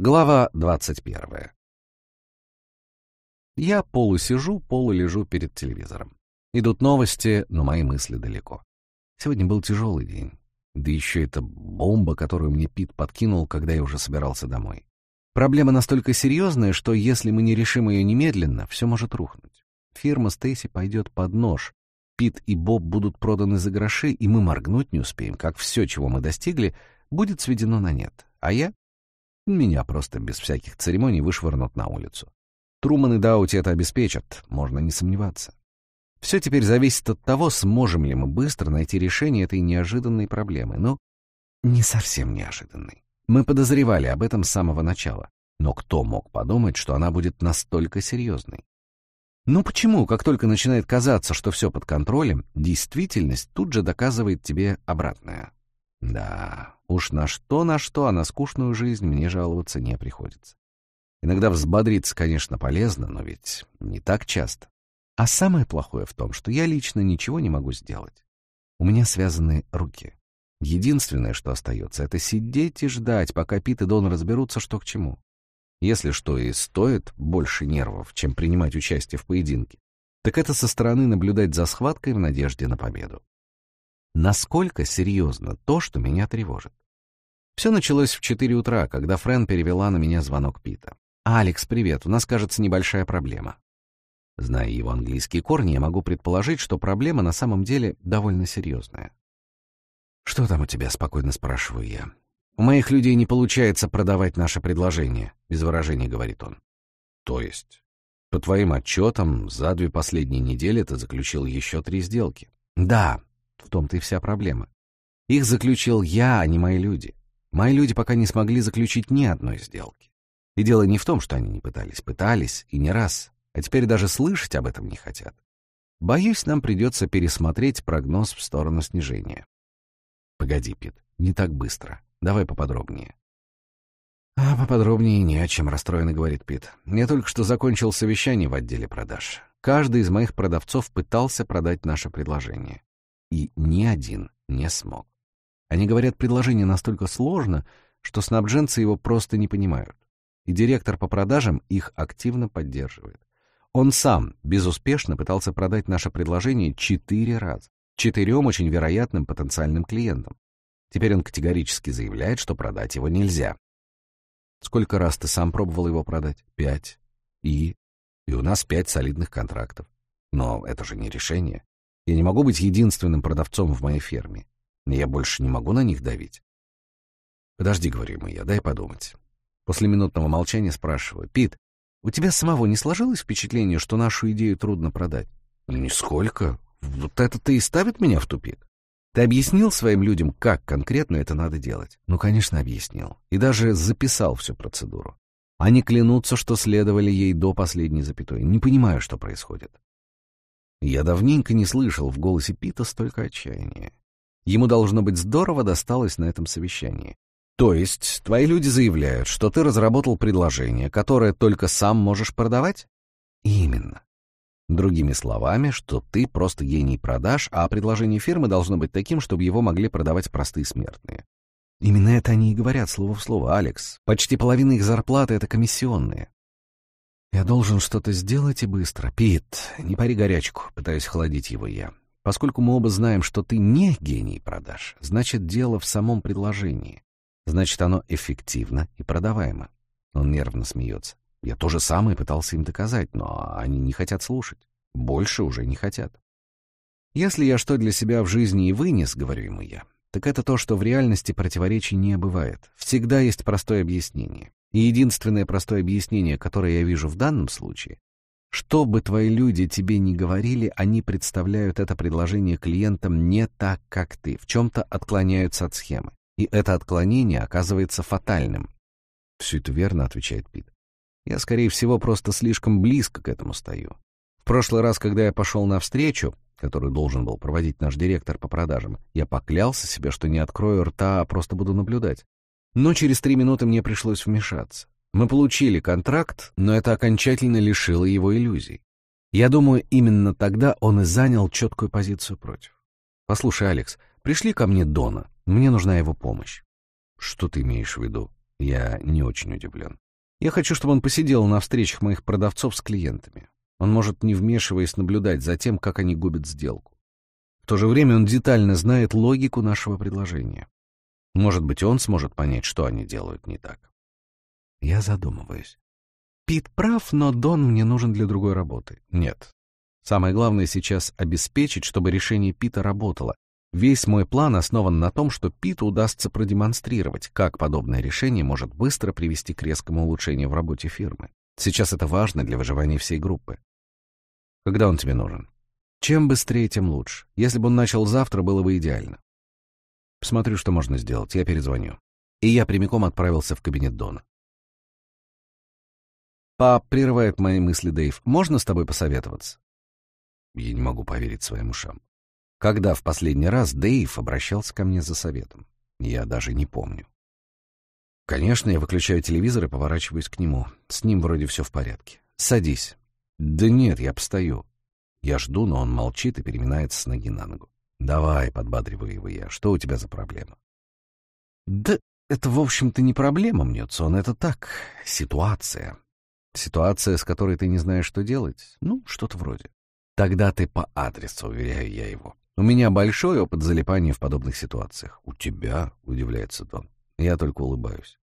Глава двадцать первая. Я полусижу, полулежу перед телевизором. Идут новости, но мои мысли далеко. Сегодня был тяжелый день. Да еще эта бомба, которую мне Пит подкинул, когда я уже собирался домой. Проблема настолько серьезная, что если мы не решим ее немедленно, все может рухнуть. Фирма Стейси пойдет под нож. Пит и Боб будут проданы за гроши, и мы моргнуть не успеем, как все, чего мы достигли, будет сведено на нет. А я? Меня просто без всяких церемоний вышвырнут на улицу. Труман и Даути это обеспечат, можно не сомневаться. Все теперь зависит от того, сможем ли мы быстро найти решение этой неожиданной проблемы. Но не совсем неожиданной. Мы подозревали об этом с самого начала. Но кто мог подумать, что она будет настолько серьезной? Ну почему, как только начинает казаться, что все под контролем, действительность тут же доказывает тебе обратное? Да, уж на что, на что, а на скучную жизнь мне жаловаться не приходится. Иногда взбодриться, конечно, полезно, но ведь не так часто. А самое плохое в том, что я лично ничего не могу сделать. У меня связаны руки. Единственное, что остается, это сидеть и ждать, пока Пит и Дон разберутся, что к чему. Если что и стоит больше нервов, чем принимать участие в поединке, так это со стороны наблюдать за схваткой в надежде на победу. Насколько серьезно то, что меня тревожит? Все началось в 4 утра, когда Френ перевела на меня звонок Пита. «Алекс, привет, у нас, кажется, небольшая проблема». Зная его английские корни, я могу предположить, что проблема на самом деле довольно серьезная. «Что там у тебя?» — спокойно спрашиваю я. «У моих людей не получается продавать наше предложение», — без выражения говорит он. «То есть?» «По твоим отчетам, за две последние недели ты заключил еще три сделки». «Да, в том-то и вся проблема. Их заключил я, а не мои люди. Мои люди пока не смогли заключить ни одной сделки. И дело не в том, что они не пытались. Пытались, и не раз а теперь даже слышать об этом не хотят. Боюсь, нам придется пересмотреть прогноз в сторону снижения. Погоди, Пит, не так быстро. Давай поподробнее. А поподробнее не о чем, расстроенно говорит Пит. Я только что закончил совещание в отделе продаж. Каждый из моих продавцов пытался продать наше предложение. И ни один не смог. Они говорят, предложение настолько сложно, что снабженцы его просто не понимают. И директор по продажам их активно поддерживает. Он сам безуспешно пытался продать наше предложение четыре раза, четырем очень вероятным потенциальным клиентам. Теперь он категорически заявляет, что продать его нельзя. Сколько раз ты сам пробовал его продать? Пять. И? И у нас пять солидных контрактов. Но это же не решение. Я не могу быть единственным продавцом в моей ферме. Я больше не могу на них давить. Подожди, говорю ему я, дай подумать. После минутного молчания спрашиваю. Пит, у тебя самого не сложилось впечатление, что нашу идею трудно продать? Нисколько. Вот это-то и ставит меня в тупик. Ты объяснил своим людям, как конкретно это надо делать? Ну, конечно, объяснил. И даже записал всю процедуру. Они клянутся, что следовали ей до последней запятой. Не понимаю, что происходит. Я давненько не слышал в голосе Пита столько отчаяния. Ему, должно быть, здорово досталось на этом совещании. То есть твои люди заявляют, что ты разработал предложение, которое только сам можешь продавать? Именно. Другими словами, что ты просто гений продаж, а предложение фирмы должно быть таким, чтобы его могли продавать простые смертные. Именно это они и говорят слово в слово, Алекс. Почти половина их зарплаты — это комиссионные. Я должен что-то сделать и быстро. Пит, не пари горячку, пытаюсь охладить его я. Поскольку мы оба знаем, что ты не гений продаж, значит, дело в самом предложении. Значит, оно эффективно и продаваемо. Он нервно смеется. Я то же самое пытался им доказать, но они не хотят слушать. Больше уже не хотят. Если я что для себя в жизни и вынес, говорю ему я, так это то, что в реальности противоречий не бывает. Всегда есть простое объяснение. И единственное простое объяснение, которое я вижу в данном случае, что бы твои люди тебе ни говорили, они представляют это предложение клиентам не так, как ты, в чем-то отклоняются от схемы. И это отклонение оказывается фатальным. «Все это верно», — отвечает Пит. «Я, скорее всего, просто слишком близко к этому стою. В прошлый раз, когда я пошел на встречу, которую должен был проводить наш директор по продажам, я поклялся себе, что не открою рта, а просто буду наблюдать. Но через три минуты мне пришлось вмешаться. Мы получили контракт, но это окончательно лишило его иллюзий. Я думаю, именно тогда он и занял четкую позицию против. Послушай, Алекс, пришли ко мне Дона. Мне нужна его помощь. Что ты имеешь в виду? Я не очень удивлен. Я хочу, чтобы он посидел на встречах моих продавцов с клиентами. Он может, не вмешиваясь, наблюдать за тем, как они губят сделку. В то же время он детально знает логику нашего предложения. Может быть, он сможет понять, что они делают не так. Я задумываюсь. Пит прав, но Дон мне нужен для другой работы. Нет. Самое главное сейчас обеспечить, чтобы решение Пита работало. Весь мой план основан на том, что Питу удастся продемонстрировать, как подобное решение может быстро привести к резкому улучшению в работе фирмы. Сейчас это важно для выживания всей группы. Когда он тебе нужен? Чем быстрее, тем лучше. Если бы он начал завтра, было бы идеально. Посмотрю, что можно сделать, я перезвоню. И я прямиком отправился в кабинет Дона. «Пап», — прерывает мои мысли Дэйв, — «можно с тобой посоветоваться?» Я не могу поверить своим ушам. Когда в последний раз Дэйв обращался ко мне за советом? Я даже не помню. Конечно, я выключаю телевизор и поворачиваюсь к нему. С ним вроде все в порядке. «Садись». «Да нет, я постою». Я жду, но он молчит и переминается с ноги на ногу. «Давай», — подбадриваю его я, — «что у тебя за проблема?» «Да это, в общем-то, не проблема, мнется он, это так, ситуация. Ситуация, с которой ты не знаешь, что делать? Ну, что-то вроде. Тогда ты по адресу, уверяю я его. У меня большой опыт залипания в подобных ситуациях. У тебя, удивляется Дон. Я только улыбаюсь.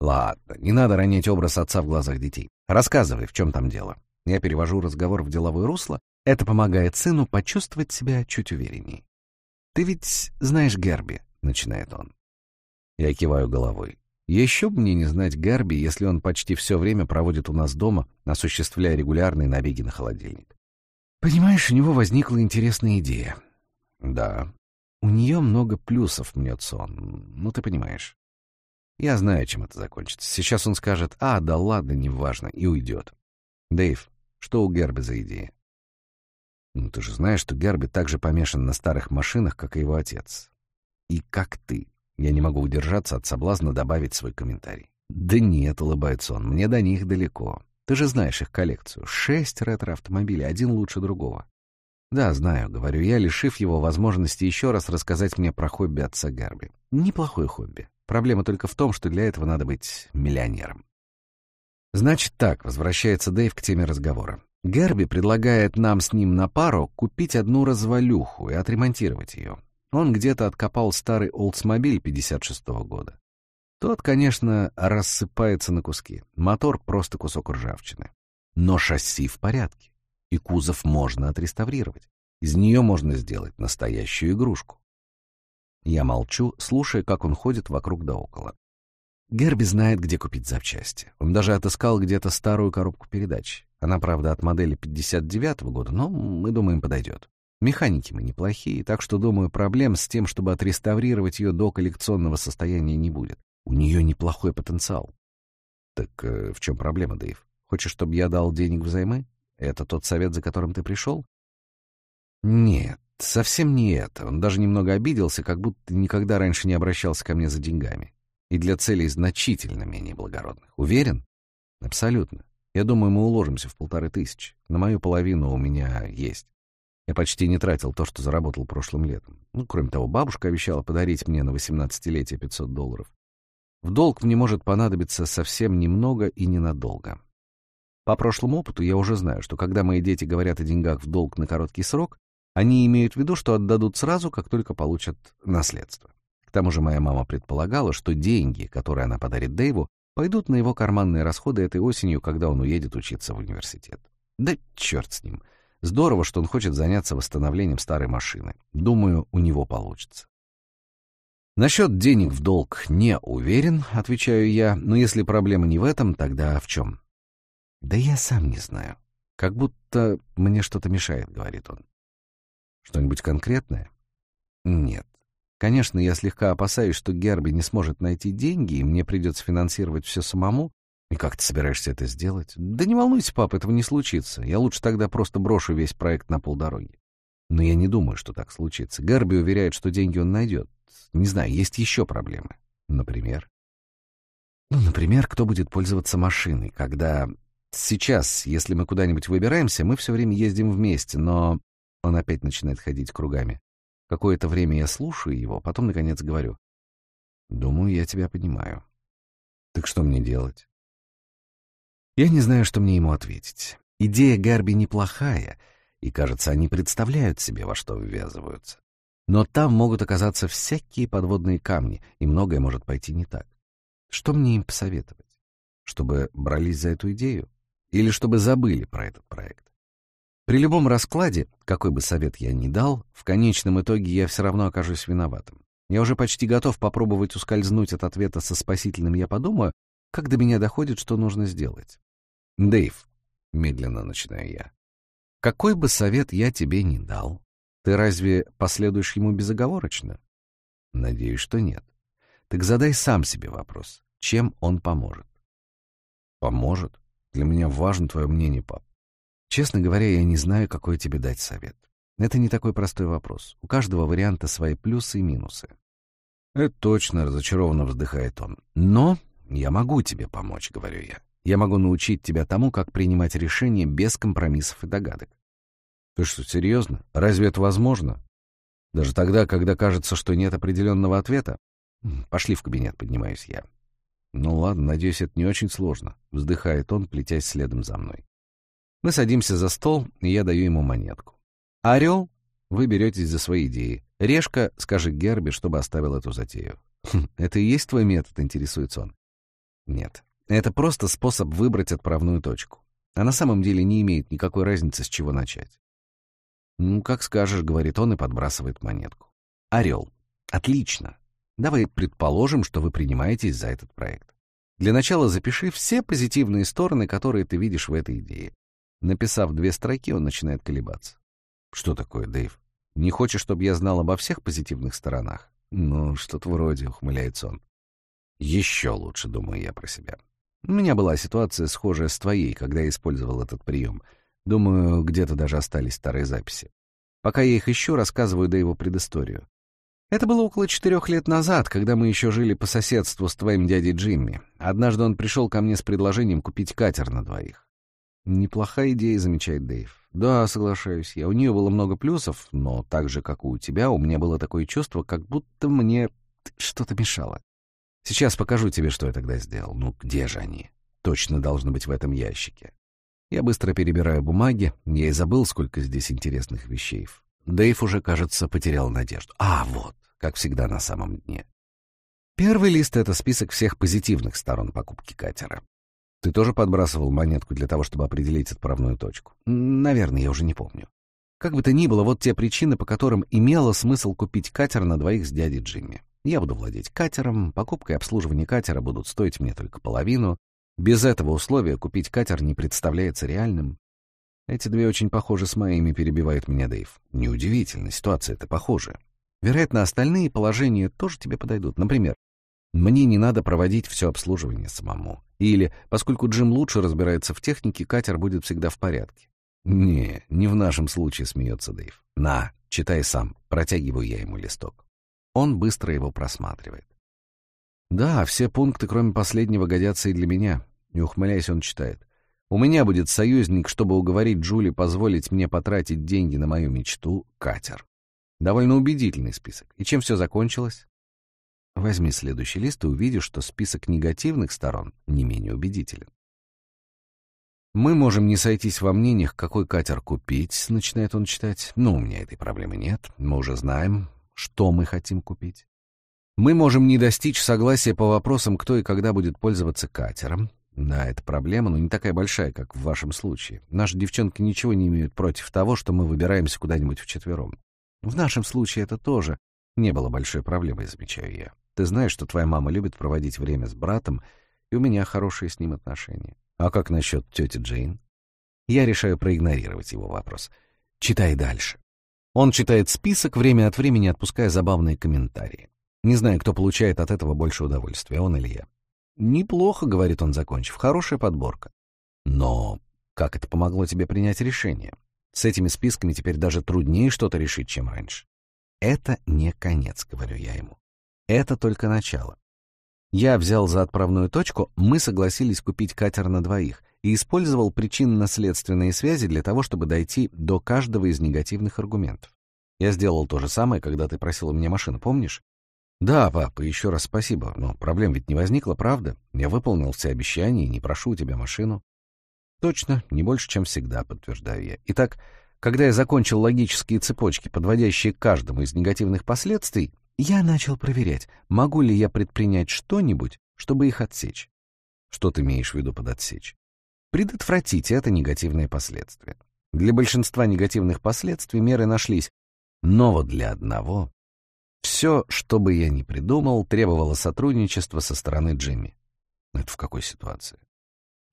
Ладно, не надо ронять образ отца в глазах детей. Рассказывай, в чем там дело. Я перевожу разговор в деловое русло. Это помогает сыну почувствовать себя чуть увереннее. «Ты ведь знаешь Герби», — начинает он. Я киваю головой. Еще бы мне не знать Гарби, если он почти все время проводит у нас дома, осуществляя регулярные набеги на холодильник. Понимаешь, у него возникла интересная идея. Да. У нее много плюсов, мнется он. Ну, ты понимаешь. Я знаю, чем это закончится. Сейчас он скажет «А, да ладно, неважно», и уйдет. Дэйв, что у Герби за идея? Ну, ты же знаешь, что Герби так же помешан на старых машинах, как и его отец. И как ты. Я не могу удержаться от соблазна добавить свой комментарий. «Да нет», — улыбается он, — «мне до них далеко. Ты же знаешь их коллекцию. Шесть ретро-автомобилей, один лучше другого». «Да, знаю», — говорю я, лишив его возможности еще раз рассказать мне про хобби отца Гарби. «Неплохое хобби. Проблема только в том, что для этого надо быть миллионером». «Значит так», — возвращается Дэйв к теме разговора. Гарби предлагает нам с ним на пару купить одну развалюху и отремонтировать ее. Он где-то откопал старый Oldsmobile 56-го года. Тот, конечно, рассыпается на куски. Мотор — просто кусок ржавчины. Но шасси в порядке, и кузов можно отреставрировать. Из нее можно сделать настоящую игрушку. Я молчу, слушая, как он ходит вокруг да около. Герби знает, где купить запчасти. Он даже отыскал где-то старую коробку передач. Она, правда, от модели 59-го года, но, мы думаем, подойдет. Механики мы неплохие, так что, думаю, проблем с тем, чтобы отреставрировать ее до коллекционного состояния не будет. У нее неплохой потенциал. Так э, в чем проблема, Дэйв? Хочешь, чтобы я дал денег взаймы? Это тот совет, за которым ты пришел? Нет, совсем не это. Он даже немного обиделся, как будто никогда раньше не обращался ко мне за деньгами. И для целей значительно менее благородных. Уверен? Абсолютно. Я думаю, мы уложимся в полторы тысячи. На мою половину у меня есть. Я почти не тратил то, что заработал прошлым летом. Ну, кроме того, бабушка обещала подарить мне на 18-летие 500 долларов. В долг мне может понадобиться совсем немного и ненадолго. По прошлому опыту я уже знаю, что когда мои дети говорят о деньгах в долг на короткий срок, они имеют в виду, что отдадут сразу, как только получат наследство. К тому же моя мама предполагала, что деньги, которые она подарит Дэйву, пойдут на его карманные расходы этой осенью, когда он уедет учиться в университет. Да черт с ним. Здорово, что он хочет заняться восстановлением старой машины. Думаю, у него получится. Насчет денег в долг не уверен, отвечаю я, но если проблема не в этом, тогда в чем? Да я сам не знаю. Как будто мне что-то мешает, говорит он. Что-нибудь конкретное? Нет. Конечно, я слегка опасаюсь, что Герби не сможет найти деньги, и мне придется финансировать все самому, «И как ты собираешься это сделать?» «Да не волнуйся, пап, этого не случится. Я лучше тогда просто брошу весь проект на полдороги». Но я не думаю, что так случится. Гарби уверяет, что деньги он найдет. Не знаю, есть еще проблемы. Например? Ну, например, кто будет пользоваться машиной, когда... Сейчас, если мы куда-нибудь выбираемся, мы все время ездим вместе, но... Он опять начинает ходить кругами. Какое-то время я слушаю его, потом, наконец, говорю. «Думаю, я тебя понимаю. Так что мне делать? Я не знаю, что мне ему ответить. Идея Гарби неплохая, и, кажется, они представляют себе, во что ввязываются. Но там могут оказаться всякие подводные камни, и многое может пойти не так. Что мне им посоветовать? Чтобы брались за эту идею? Или чтобы забыли про этот проект? При любом раскладе, какой бы совет я ни дал, в конечном итоге я все равно окажусь виноватым. Я уже почти готов попробовать ускользнуть от ответа со спасительным «я подумаю», как до меня доходит, что нужно сделать. «Дэйв», — медленно начинаю я, — «какой бы совет я тебе ни дал, ты разве последуешь ему безоговорочно?» «Надеюсь, что нет. Так задай сам себе вопрос, чем он поможет?» «Поможет? Для меня важно твое мнение, пап. Честно говоря, я не знаю, какой тебе дать совет. Это не такой простой вопрос. У каждого варианта свои плюсы и минусы. Это точно, разочарованно вздыхает он. Но я могу тебе помочь, говорю я. Я могу научить тебя тому, как принимать решения без компромиссов и догадок. Ты что, серьезно? Разве это возможно? Даже тогда, когда кажется, что нет определенного ответа? Пошли в кабинет, поднимаюсь я. Ну ладно, надеюсь, это не очень сложно, вздыхает он, плетясь следом за мной. Мы садимся за стол, и я даю ему монетку. Орел, вы беретесь за свои идеи. Решка, скажи Герби, чтобы оставил эту затею. Хм, это и есть твой метод, интересуется он. Нет, это просто способ выбрать отправную точку. А на самом деле не имеет никакой разницы, с чего начать. «Ну, как скажешь», — говорит он и подбрасывает монетку. «Орел. Отлично. Давай предположим, что вы принимаетесь за этот проект. Для начала запиши все позитивные стороны, которые ты видишь в этой идее. Написав две строки, он начинает колебаться. «Что такое, Дэйв? Не хочешь, чтобы я знал обо всех позитивных сторонах?» «Ну, что-то вроде», — ухмыляется он. «Еще лучше», — думаю я про себя. У меня была ситуация, схожая с твоей, когда я использовал этот прием. Думаю, где-то даже остались старые записи. Пока я их ищу, рассказываю Дэйву предысторию. Это было около четырех лет назад, когда мы еще жили по соседству с твоим дядей Джимми. Однажды он пришел ко мне с предложением купить катер на двоих. Неплохая идея, замечает Дэйв. Да, соглашаюсь я. У нее было много плюсов, но так же, как и у тебя, у меня было такое чувство, как будто мне что-то мешало. Сейчас покажу тебе, что я тогда сделал. Ну, где же они? Точно должны быть в этом ящике. Я быстро перебираю бумаги, я и забыл, сколько здесь интересных вещей. Дэйв уже, кажется, потерял надежду. А, вот, как всегда на самом дне. Первый лист — это список всех позитивных сторон покупки катера. Ты тоже подбрасывал монетку для того, чтобы определить отправную точку? Наверное, я уже не помню. Как бы то ни было, вот те причины, по которым имело смысл купить катер на двоих с дядей Джимми. Я буду владеть катером, покупка и обслуживание катера будут стоить мне только половину. Без этого условия купить катер не представляется реальным. Эти две очень похожи с моими, перебивает меня Дэйв. Неудивительно, ситуация-то похожа. Вероятно, остальные положения тоже тебе подойдут. Например, мне не надо проводить все обслуживание самому. Или, поскольку Джим лучше разбирается в технике, катер будет всегда в порядке. «Не, не в нашем случае», — смеется Дэйв. «На, читай сам». Протягиваю я ему листок. Он быстро его просматривает. «Да, все пункты, кроме последнего, годятся и для меня». Не ухмыляясь, он читает. «У меня будет союзник, чтобы уговорить Джули позволить мне потратить деньги на мою мечту — катер». Довольно убедительный список. И чем все закончилось? Возьми следующий лист и увидишь, что список негативных сторон не менее убедителен. «Мы можем не сойтись во мнениях, какой катер купить», — начинает он читать. «Но у меня этой проблемы нет. Мы уже знаем, что мы хотим купить. Мы можем не достичь согласия по вопросам, кто и когда будет пользоваться катером. Да, это проблема, но не такая большая, как в вашем случае. Наши девчонки ничего не имеют против того, что мы выбираемся куда-нибудь вчетвером. В нашем случае это тоже не было большой проблемой, замечаю я. Ты знаешь, что твоя мама любит проводить время с братом, и у меня хорошие с ним отношения. А как насчет тети Джейн? Я решаю проигнорировать его вопрос. Читай дальше. Он читает список, время от времени отпуская забавные комментарии. Не знаю, кто получает от этого больше удовольствия, он или я. «Неплохо», — говорит он, закончив, — «хорошая подборка». Но как это помогло тебе принять решение? С этими списками теперь даже труднее что-то решить, чем раньше. Это не конец, говорю я ему. Это только начало. Я взял за отправную точку, мы согласились купить катер на двоих и использовал причинно-следственные связи для того, чтобы дойти до каждого из негативных аргументов. Я сделал то же самое, когда ты просил у меня машину, помнишь? Да, папа, еще раз спасибо, но проблем ведь не возникло, правда? Я выполнил все обещания и не прошу у тебя машину. Точно, не больше, чем всегда, подтверждаю я. Итак, когда я закончил логические цепочки, подводящие к каждому из негативных последствий, я начал проверять, могу ли я предпринять что-нибудь, чтобы их отсечь. Что ты имеешь в виду под отсечь? Предотвратить это негативные последствия. Для большинства негативных последствий меры нашлись, но вот для одного все, что бы я ни придумал, требовало сотрудничества со стороны Джимми. Это в какой ситуации?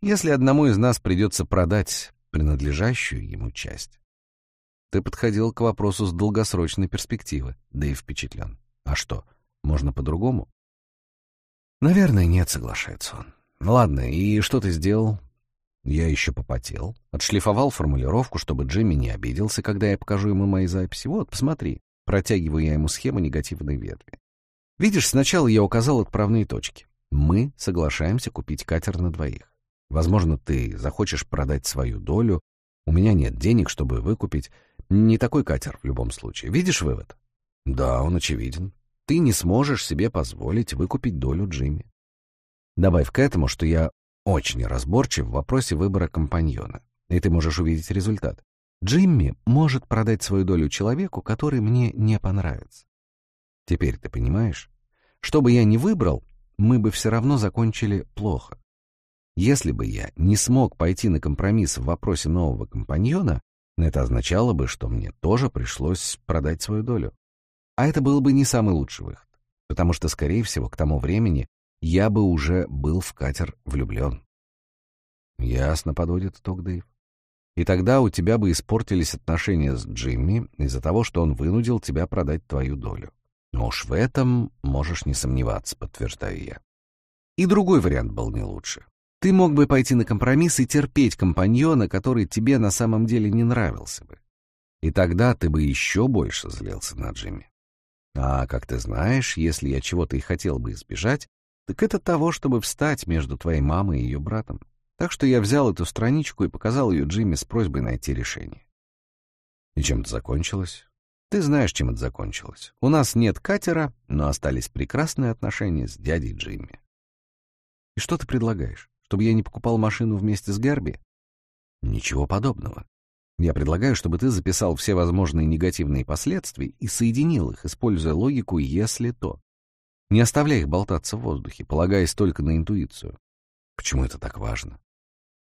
Если одному из нас придется продать принадлежащую ему часть. Ты подходил к вопросу с долгосрочной перспективы, да и впечатлен. А что, можно по-другому? Наверное, нет, соглашается он. Ладно, и что ты сделал? Я еще попотел, отшлифовал формулировку, чтобы Джимми не обиделся, когда я покажу ему мои записи. Вот, посмотри. Протягиваю я ему схему негативной ветви. Видишь, сначала я указал отправные точки. Мы соглашаемся купить катер на двоих. Возможно, ты захочешь продать свою долю. У меня нет денег, чтобы выкупить. Не такой катер в любом случае. Видишь вывод? Да, он очевиден. Ты не сможешь себе позволить выкупить долю Джимми. Добавь к этому, что я очень разборчив в вопросе выбора компаньона, и ты можешь увидеть результат. Джимми может продать свою долю человеку, который мне не понравится. Теперь ты понимаешь? Что бы я ни выбрал, мы бы все равно закончили плохо. Если бы я не смог пойти на компромисс в вопросе нового компаньона, это означало бы, что мне тоже пришлось продать свою долю. А это был бы не самый лучший выход, потому что, скорее всего, к тому времени я бы уже был в катер влюблен. Ясно, подводит итог Дэйв. И тогда у тебя бы испортились отношения с Джимми из-за того, что он вынудил тебя продать твою долю. Но уж в этом можешь не сомневаться, подтверждаю я. И другой вариант был не лучше. Ты мог бы пойти на компромисс и терпеть компаньона, который тебе на самом деле не нравился бы. И тогда ты бы еще больше злился на Джимми. А, как ты знаешь, если я чего-то и хотел бы избежать, так это того, чтобы встать между твоей мамой и ее братом. Так что я взял эту страничку и показал ее Джимми с просьбой найти решение. И чем это закончилось? Ты знаешь, чем это закончилось. У нас нет катера, но остались прекрасные отношения с дядей Джимми. И что ты предлагаешь? Чтобы я не покупал машину вместе с Гарби? Ничего подобного. Я предлагаю, чтобы ты записал все возможные негативные последствия и соединил их, используя логику «если то». Не оставляй их болтаться в воздухе, полагаясь только на интуицию. Почему это так важно?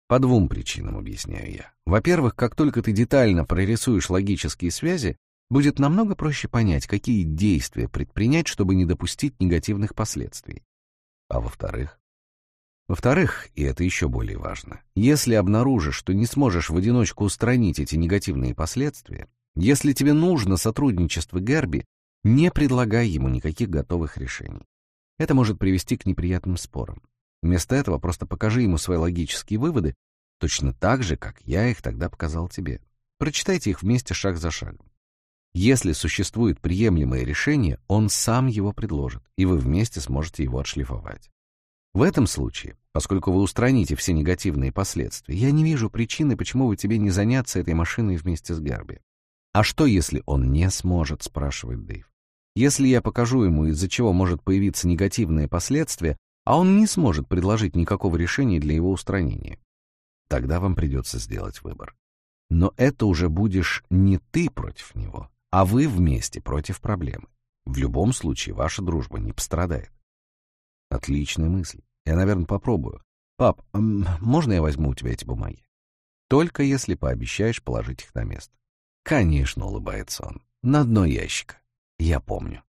По двум причинам объясняю я. Во-первых, как только ты детально прорисуешь логические связи, будет намного проще понять, какие действия предпринять, чтобы не допустить негативных последствий. А во-вторых, во-вторых, и это еще более важно, если обнаружишь, что не сможешь в одиночку устранить эти негативные последствия, если тебе нужно сотрудничество Герби, не предлагай ему никаких готовых решений. Это может привести к неприятным спорам. Вместо этого просто покажи ему свои логические выводы, точно так же, как я их тогда показал тебе. Прочитайте их вместе шаг за шагом. Если существует приемлемое решение, он сам его предложит, и вы вместе сможете его отшлифовать. В этом случае, поскольку вы устраните все негативные последствия, я не вижу причины, почему бы тебе не заняться этой машиной вместе с Гарби. А что, если он не сможет, спрашивает Дэйв. Если я покажу ему, из-за чего может появиться негативные последствия, а он не сможет предложить никакого решения для его устранения, тогда вам придется сделать выбор. Но это уже будешь не ты против него, а вы вместе против проблемы. В любом случае ваша дружба не пострадает. Отличная мысль. Я, наверное, попробую. Пап, можно я возьму у тебя эти бумаги? Только если пообещаешь положить их на место. Конечно, улыбается он. На дно ящика. Я помню.